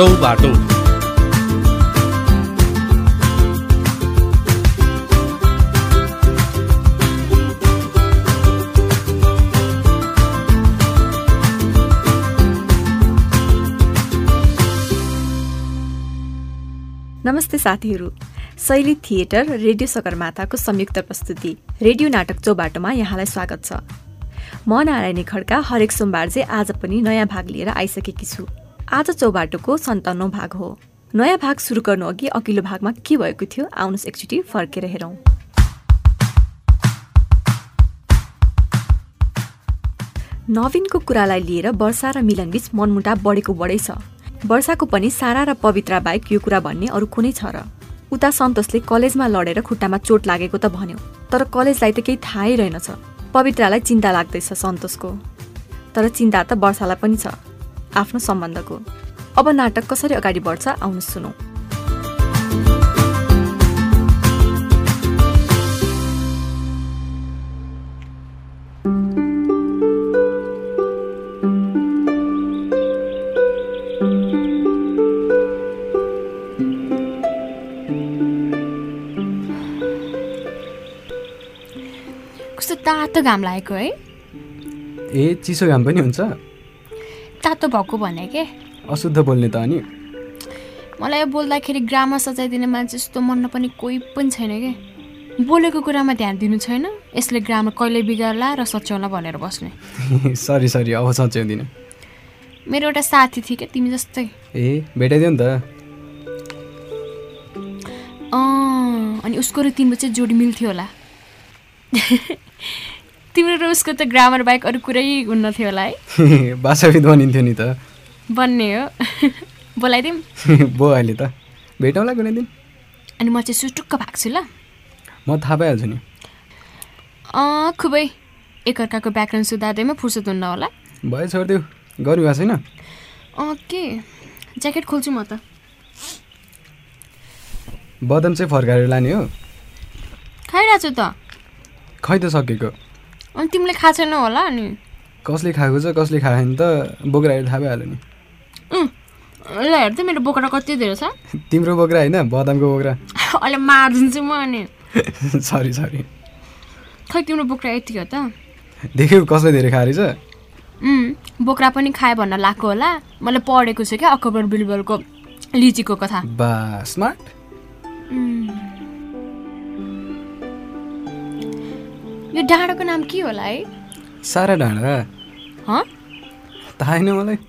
चौबाटो नमस्ते साथीहरू। शैली थिएटर रेडियो सगरमाथाको संयुक्त प्रस्तुति रेडियो नाटक चौबाटोमा यहाँलाई स्वागत छ। म नारायणी खड्का हरेक सोमबार चाहिँ आज पनि नयाँ भाग लिएर आइसकेकी छु। आज चौबाटोको सन्ताउन्नौ भाग हो। नयाँ भाग सुरु गर्नु अघि अघिल्लो भागमा के भएको थियो आउनुहोस् एकचोटि फर्केर हेरौँ। नवीनको कुरालाई लिएर वर्षा र मिलनबीच मनमुटा बढेको बढै छ। वर्षाको पनि सारा र पवित्रा बाहेक यो कुरा भन्ने अरू कुनै छ र। उता सन्तोषले कलेजमा लडेर खुट्टामा चोट लागेको त भन्यो तर कलेजलाई त केही थाहै रहेनछ। पवित्रालाई चिन्ता लाग्दैछ सन्तोषको। तर चिन्ता त वर्षालाई पनि छ। आफ्नो सम्बन्धको। अब नाटक कसरी अगाडि बढ्छ आउनु सुनौ। कस्तो तातो घाम लागेको है? ए चिसो घाम पनि हुन्छ। तातो भएको भने के? अशुद्ध बोल्ने त अनि? मलाई बोल्दाखेरि ग्रामर सजाइदिने मान्छे जस्तो मनमा पनि कोही पनि छैन कि? बोलेको कुरामा ध्यान दिनु छैन? यसले ग्रामर कहिले बिगार्ला र सच्याउला भनेर बस्ने। सरी सरी अब सच्याउँदिनँ। मेरो एउटा साथी थियो क्या तिमी जस्तै? ए भेटाइदियो नि त। अँ अनि उसको र तिम्रो चाहिँ जोडी मिल्थ्यो होला। तिम्रो र उसको त ग्रामर बाहेक अरू कुरै हुन्न थियो होला है? भाषाविद बनिन्थ्यो नि त। बन्ने हो। बोलाइदिउँ? बो अहिले त। भेटौँला कुनै दिन? अनि म चाहिँ सुटुक्क भएको छु ल। म थाहा पाइहाल्छु नि। अँ खुबै। एकअर्काको व्याकरण सुधार्दैमा फुर्सद हुन्न होला। भयो छोडिदेऊ गर्नु भएको छैन? अँ के? ज्याकेट खोल्छु म त। बदम चाहिँ फर्काएर लाने हो। खाइरहेको छु त। खै त सकेको? अनि तिमीले खाएको छैन होला अनि? कसले खाएको छ कसले खाएन त? बोक्राहरू थाहा भइहाल्यो नि। ल हेर त मेरो बोक्रा कति धेरै छ? तिम्रो बोक्रा होइन बदामको बोक्रा। अहिले मारिदिन्छु म अनि। सरी सरी खै तिम्रो बोक्रा यति हो त? देख्यौ कसले धेरै खाएर छ? बोक्रा पनि खायो भन्न लाग्यो होला। मैले पढेको छु क्या अकबर बिरबलको लिचीको कथा। बा स्मार्ट यो डाँडाको नाम के होला है? सारा डाँडा। हँ? थाहा मलाई।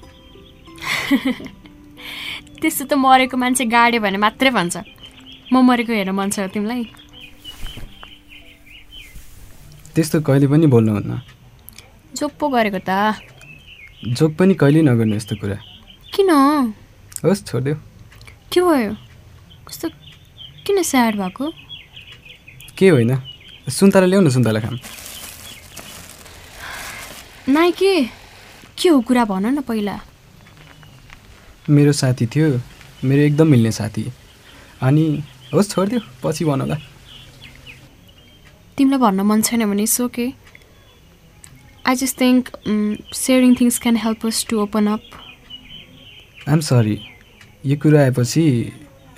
त्यस्तो त मरेको मान्छे गाड्यो भने मात्रै भन्छ। म मरेको हेर्न मन छ तिमीलाई। त्यस्तो कहिले पनि बोल्नुहुन्न जोक पो गरेको त। जोक पनि कहिले नगर्नु यस्तो कुरा। किन? होस् छोडिदेऊ के भयो? कस्तो किन स्याड भएको? के होइन। सुन्तला ल्याउ न सुन्तला खाम नाइ के हो कुरा भन न पहिला। मेरो साथी थियो मेरो एकदम मिल्ने साथी। अनि होस् छोडिदेऊ पछि भनौँला तिमीलाई भन्न मन छैन भने सो के I just think sharing things can help us to open up I'm sorry यो कुरा आएपछि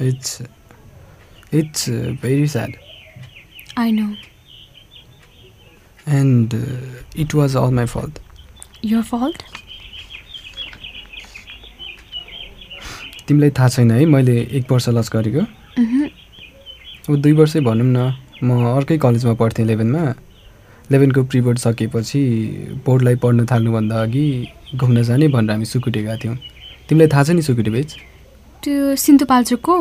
it's it's very sad I know and it was all my fault your fault तिमीलाई थाहा छैन है मैले एक वर्ष लस गरेको। अब दुई वर्षै भनौँ न म अर्कै कलेजमा पढ्थेँ इलेभेनमा। इलेभेनको प्रि बोर्ड सकेपछि बोर्डलाई पढ्न थाल्नुभन्दा अघि घुम्न जाने भनेर हामी सुकुटे गएको थियौँ। तिमीलाई थाहा छ नि सुकुटे बेच? त्यो सिन्धुपाल्चोकको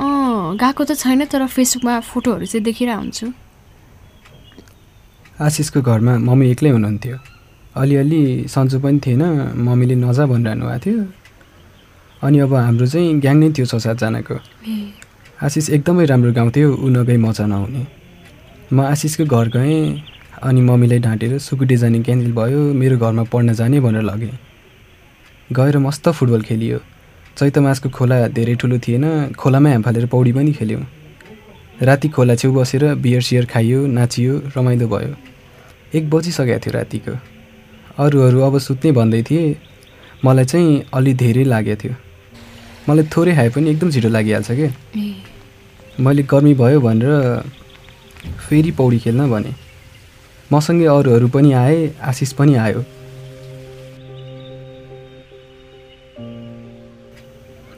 अँ गएको त छैन तर फेसबुकमा फोटोहरू चाहिँ देखिरहेको हुन्छु। आशिषको घरमा मम्मी एक्लै हुनुहुन्थ्यो। अलिअलि सन्चो पनि थिएन मम्मीले नजा भनिरहनु भएको थियो। अनि अब हाम्रो चाहिँ ग्याङ नै थियो छ सातजनाको आशिष एकदमै राम्रो गाउँथ्यो ऊ नगई मजा नहुने। म आशिषको घर गएँ अनि मम्मीलाई ढाँटेर सुकुटे जाने क्यान्सिल भयो मेरो घरमा पढ्न जाने भनेर लगेँ। गएर मस्त फुटबल खेलियो। चैतमासको खोला धेरै ठुलो थिएन खोलामै हाम फालेर पौडी पनि खेल्यौँ। राति खोला छेउ बसेर बियर सियर खाइयो नाचियो रमाइलो भयो। एक बजिसकेको थियो रातिको। अरूहरू अब सुत्ने भन्दै थिए। मलाई चाहिँ अलि धेरै लागेको थियो। मलाई थोरै खाए पनि एकदम छिटो लागिहाल्छ क्या मैले गर्मी भयो भनेर फेरि पौडी खेल्न भने। मसँगै अरूहरू पनि आए आशिष पनि आयो।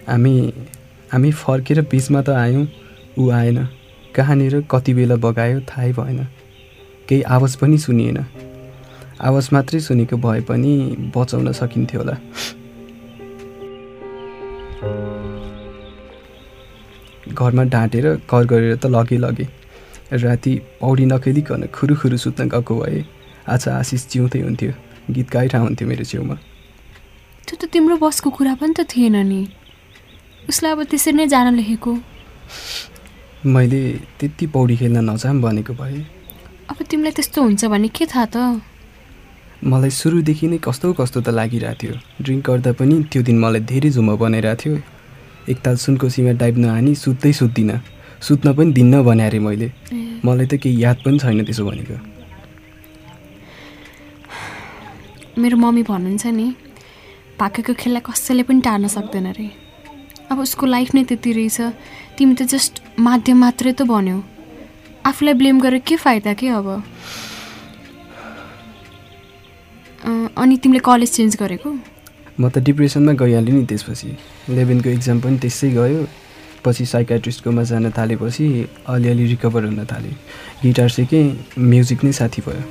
हामी हामी फर्केर बिचमा त आयौँ ऊ आएन। कहाँनिर कति बेला बगायो थाहै भएन। केही आवाज पनि सुनिएन। आवाज मात्रै सुनेको भए पनि बचाउन सकिन्थ्यो होला। घरमा ढाँटेर कर गरेर त लगे लगे। राति पौडी नखेलिकन खुरुखुरु सुत्न गएको भए आज आशिष जिउँदै हुन्थ्यो। गीत गाइरहन्थ्यो मेरो छेउमा। त्यो त तिम्रो बसको कुरा पनि त थिएन नि। उसलाई अब त्यसरी नै जान लेखेको। मैले त्यति पौडी खेल्न नजाम भनेको भए। अब तिमीलाई त्यस्तो हुन्छ भने के थाहा त? मलाई सुरुदेखि नै कस्तो कस्तो त लागिरहेको थियो। ड्रिङ्क गर्दा पनि त्यो दिन मलाई धेरै झुम्म बनाइरहेको थियो। एकताल सुनकोसीमा डाइभ नहानी सुत्दै सुत्दिनँ। सुत्न पनि दिन्न भने अरे मैले। मलाई त केही याद पनि छैन त्यसो भनेको। मेरो मम्मी भन्नुहुन्छ नि भाकेको खेललाई कसैले पनि टार्न सक्दैन अरे अब उसको लाइफ नै त्यति रहेछ। तिमी त जस्ट माध्यम मात्रै त भन्यौ आफूलाई ब्लेम गरेर के फाइदा के अब? अनि तिमीले कलेज चेन्ज गरेको? म त डिप्रेसनमा गइहालेँ नि त्यसपछि। इलेभेनको इक्जाम पनि त्यसै गयो। पछि साइकाट्रिस्टकोमा जान थालेपछि अलिअलि रिकभर हुन थालेँ। गिटार सिकेँ म्युजिक नै साथी भयो।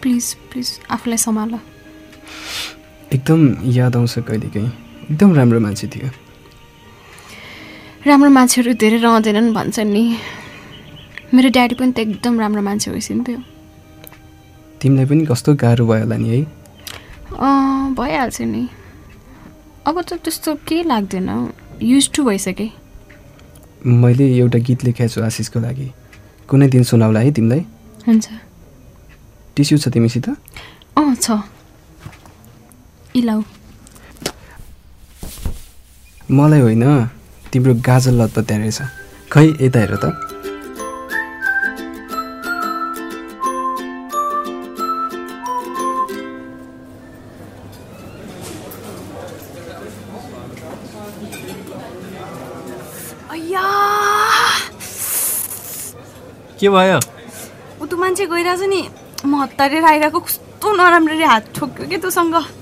प्लिज प्लिज आफूलाई सम्हाल। एकदम याद आउँछ कहिलेकाहीँ। एकदम राम्रो मान्छे थियो। राम्रो मान्छेहरू धेरै रहँदैनन् भन्छन् नि। मेरो ड्याडी पनि त एकदम राम्रो मान्छे होइसिन्थ्यो तिमीलाई पनि कस्तो गाह्रो भयो होला नि है? अँ भइहाल्छ नि। अब त त्यस्तो केही लाग्दैन। युज टु भइसकेँ। मैले एउटा गीत लेखेको छु आशिषको लागि। कुनै दिन सुनाउला है तिमीलाई? हुन्छ। टिस्यु छ तिमीसित? अँ छ। इलाउ मलाई होइन तिम्रो गाजल लत त्यहाँ रहेछ। खै यता हेर त। के भयो? ऊ त मान्छे गइरहेछ नि। म हतारेर आइरहेको कस्तो नराम्ररी हात ठोक्यो क्या तँसँग?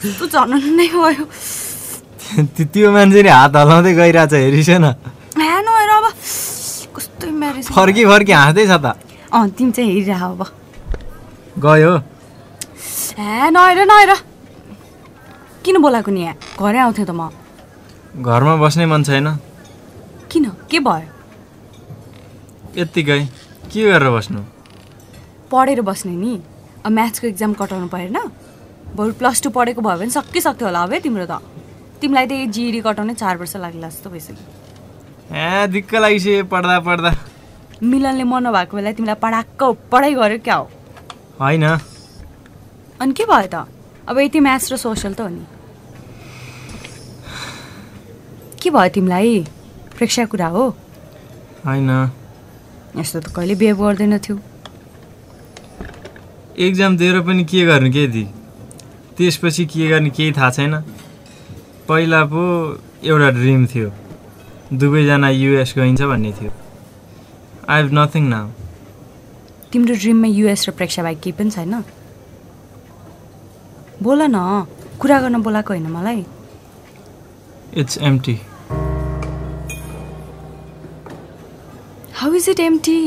तँ झन् नै भयो। त्यो- मान्छेले हात हलाउँदै गइरहेछ हेरिस न। अब कस्तो फर्की फर्की हाँस्दैछ त। अँ तिमी चाहिँ हेरिरह अब। गयो। ह्या नहेर नहेर। किन बोलाएको नि यहाँ घरै आउँथेँ त म। घरमा बस्ने मन छैन। किन? के भयो? यत्तिकै। के गरेर बस्नु? पढेर बस्ने नि। म्याथ्सको इक्जाम कटाउनु परेन बरु प्लस टू पढेको भयो भने सकिसक्थ्यो होला अब है तिम्रो त। तिमीलाई त जिडी कटाउनै चार वर्ष लाग्ला जस्तो भइसक्यो। ए दिक्क लागिसक्यो पढ्दा पढ्दा। मिलनले मन नभएको बेला तिमीलाई पढाक्क पढाइ गर्यो क्या हो? होइन। अनि के भयो त? अब यति म्याथ्स र सोसल त हो नि। के भयो तिमीलाई? प्रेक्षा कुरा हो? होइन। यस्तो त कहिले बिहेभ गर्दैन थियो एक्जाम दिएर पनि के गर्नु के दि? त्यसपछि के गर्ने केही थाहा छैन। पहिला पो एउटा ड्रिम थियो। दुवैजना युएस गइन्छ भन्ने थियो। आई हेभ नथिङ नाउ तिम्रो ड्रिममा युएस र प्रेक्षा बाहेक केही पनि छैन? बोल न कुरा गर्न बोलाएको होइन मलाई। It's empty how is it empty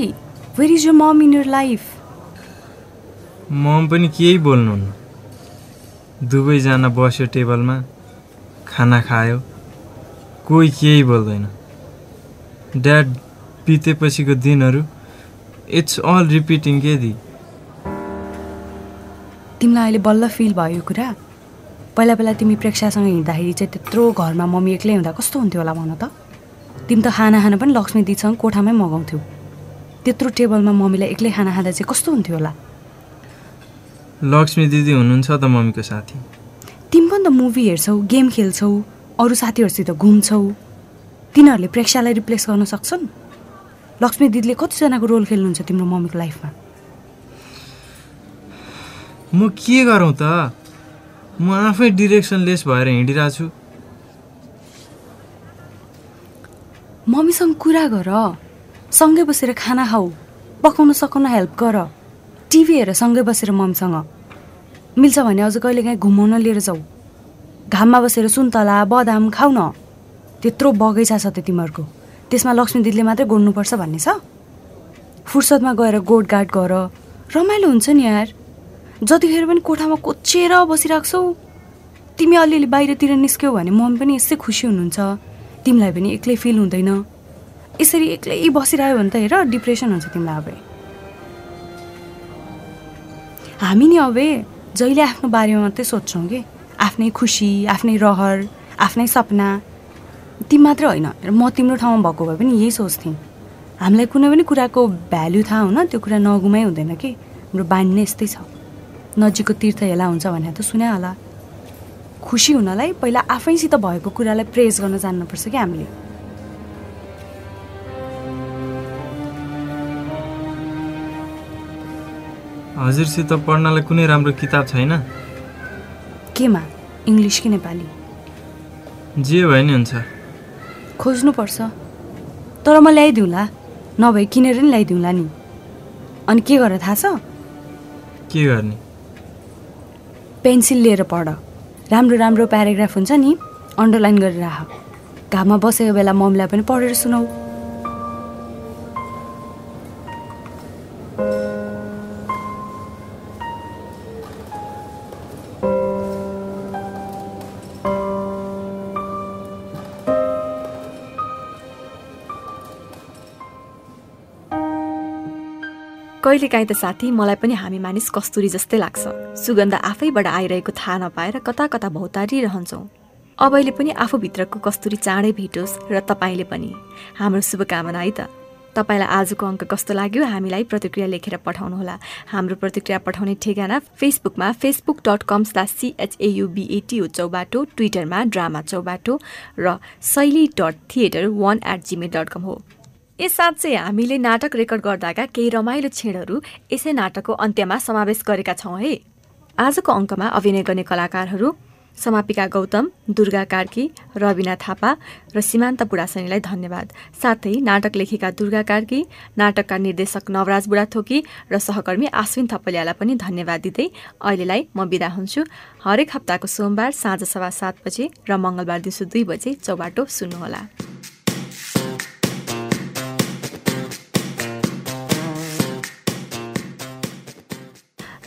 where is your mom in your life mom पनि केही बोल्नुहुन्न। दुवैजना बस्यो टेबलमा खाना खायो। कोही केही बोल्दैन। ड्याड बितेपछिको दिनहरू इट्स अल रिपिटिङ के दि? तिमीलाई अहिले बल्ल फिल भयो कुरा? पहिला पहिला तिमी प्रेक्षासँग हिँड्दाखेरि चाहिँ त्यत्रो घरमा मम्मी एक्लै हुँदा कस्तो हुन्थ्यो होला भन त? तिमी त खाना खाना पनि लक्ष्मी दिदीसँग कोठामै मगाउँथ्यौ। त्यत्रो टेबलमा मम्मीलाई एक्लै खाना खाँदा चाहिँ कस्तो हुन्थ्यो होला? लक्ष्मी दिदी हुनुहुन्छ त मम्मीको साथी। तिमी पनि त मुभी हेर्छौ गेम खेल्छौ अरू साथीहरूसित घुम्छौ तिनीहरूले प्रेक्षालाई रिप्लेस गर्न सक्छन्? लक्ष्मी दिदीले कतिजनाको रोल खेल्नुहुन्छ तिम्रो मम्मीको लाइफमा? म के गरौँ त? म आफै डिरेक्सनलेस भएर हिँडिरहेको छु मम्मीसँग कुरा गर सँगै बसेर खाना खाऊ पकाउन सकाउन हेल्प गर। टिभी हेर सँगै बसेर मम्मीसँग मिल्छ भने अझ कहिलेकाहीँ घुमाउन लिएर जाऊ। घाममा बसेर सुन्तला बदाम खाऊ न। त्यत्रो बगैँचा छ त तिमीहरूको। त्यसमा लक्ष्मी दिदीले मात्रै गोड्नुपर्छ भन्ने छ। फुर्सदमा गएर गोडगाड गर। रमाइलो हुन्छ नि यार। जतिखेर पनि कोठामा कोचेर बसिरहेको छौ। तिमी अलिअलि बाहिरतिर निस्क्यौ भने मम्मी पनि यसै खुसी हुनुहुन्छ। तिमीलाई पनि एक्लै फिल हुँदैन। यसरी एक्लै बसिरह्यो भने त हेर डिप्रेसन हुन्छ तिमीलाई अब। हामी नि अब जहिले आफ्नो बारेमा मात्रै सोध्छौँ कि। आफ्नै खुसी आफ्नै रहर आफ्नै सपना। तिमी मात्रै होइन। म तिम्रो ठाउँमा भएको भए पनि यही सोच्थेँ। हामीलाई कुनै पनि कुराको भ्याल्यु थाहा हुन त्यो कुरा नगुमाइ हुँदैन कि। हाम्रो बानी नै यस्तै छ। नजिकको तीर्थ हेला हुन्छ भने त सुने होला खुसी हुनलाई पहिला आफैसित भएको कुरालाई प्रेज गर्न जान्नुपर्छ कि हामीले। हजुरसित पढ्नलाई कुनै राम्रो किताब छैन? केमा? इङ्ग्लिस कि नेपाली? जे भए नि हुन्छ। खोज्नुपर्छ। तर म ल्याइदिउँला। नभए किनेर नि ल्याइदिउँला नि। अनि के गर थाहा छ? के गर्ने? पेन्सिल लिएर पढ। राम्रो राम्रो प्याराग्राफ हुन्छ नि। अन्डरलाइन गरेर राख। घाममा बसेको बेला मम्मीलाई पनि पढेर सुनाऊ। कहिलेकाहीँ त साथी मलाई पनि हामी मानिस कस्तुरी जस्तै लाग्छ। सुगन्ध आफैबाट आइरहेको थाहा नपाएर कता कता भौतारिरहन्छौँ। अबैले पनि आफूभित्रको कस्तुरी चाँडै भेटोस् र तपाईँले पनि। हाम्रो शुभकामना है त। तपाईँलाई आजको अङ्क कस्तो लाग्यो हामीलाई प्रतिक्रिया लेखेर पठाउनुहोला। हाम्रो प्रतिक्रिया पठाउने ठेगाना फेसबुकमा फेसबुक डट कम स्लास सिएचएयुबिएटिओ चौबाटो ट्विटरमा ड्रामा चौबाटो र Shaili dot theatre one eight Gmail dot com हो। यससाथ चाहिँ हामीले नाटक रेकर्ड गर्दाका केही रमाइलो क्षणहरू यसै नाटकको अन्त्यमा समावेश गरेका छौँ है। आजको अङ्कमा अभिनय गर्ने कलाकारहरू समापिका गौतम दुर्गा कार्की रविना थापा र सीमान्त बुढासनीलाई धन्यवाद। साथै नाटक लेखेका दुर्गा कार्की नाटकका निर्देशक नवराज बुढाथोकी र सहकर्मी आश्विन थपलियालाई पनि धन्यवाद दिँदै अहिलेलाई म बिदा हुन्छु। हरेक हप्ताको सोमबार साँझ सवा सात बजे र मङ्गलबार दिउँसो दुई बजे चौबाटो सुन्नुहोला।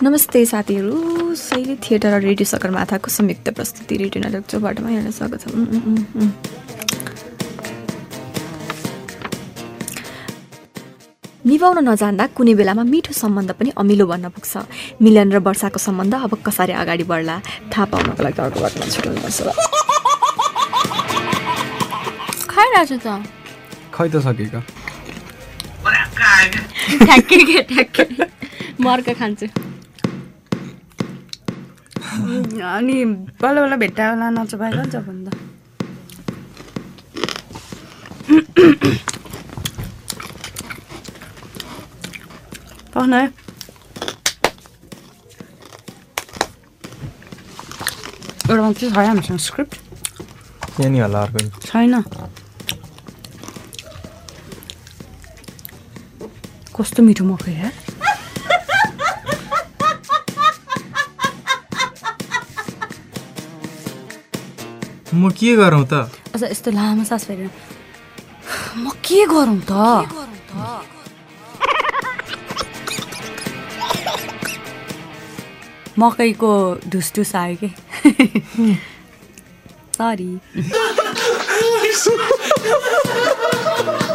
नमस्ते साथीहरू। शैली थिएटर र रेडियो सगरमाथाको संयुक्त प्रस्तुति रेडियो नाटक चौबाटोमा हेर्न स्वागत छ। निभाउन नजान्दा कुनै बेलामा मिठो सम्बन्ध पनि अमिलो बन्न पुग्छ। मिलन र वर्षाको सम्बन्ध अब कसरी अगाडि बढ्ला? थाहा पाउनको लागि अर्को बाटोमा छुट्याउनु पर्छ खाइरहेको छु त? खै त सकेको। ठ्याक्कै के ठ्याक्कै। मर्का खान्छु। अनि बल्ल बल्ल भेट्टा होला नचपाएको जबन्द पढ्न है। एउटा मात्रै छ हामीसँग स्क्रिप्ट यहाँ नि होला अर्को। छैन। कस्तो मिठो मकै यार म के गरौँ त? अझ यस्तो लामो सास फेरेर। म के गरौँ त? मकैको ढुसढुस आयो कि? सरी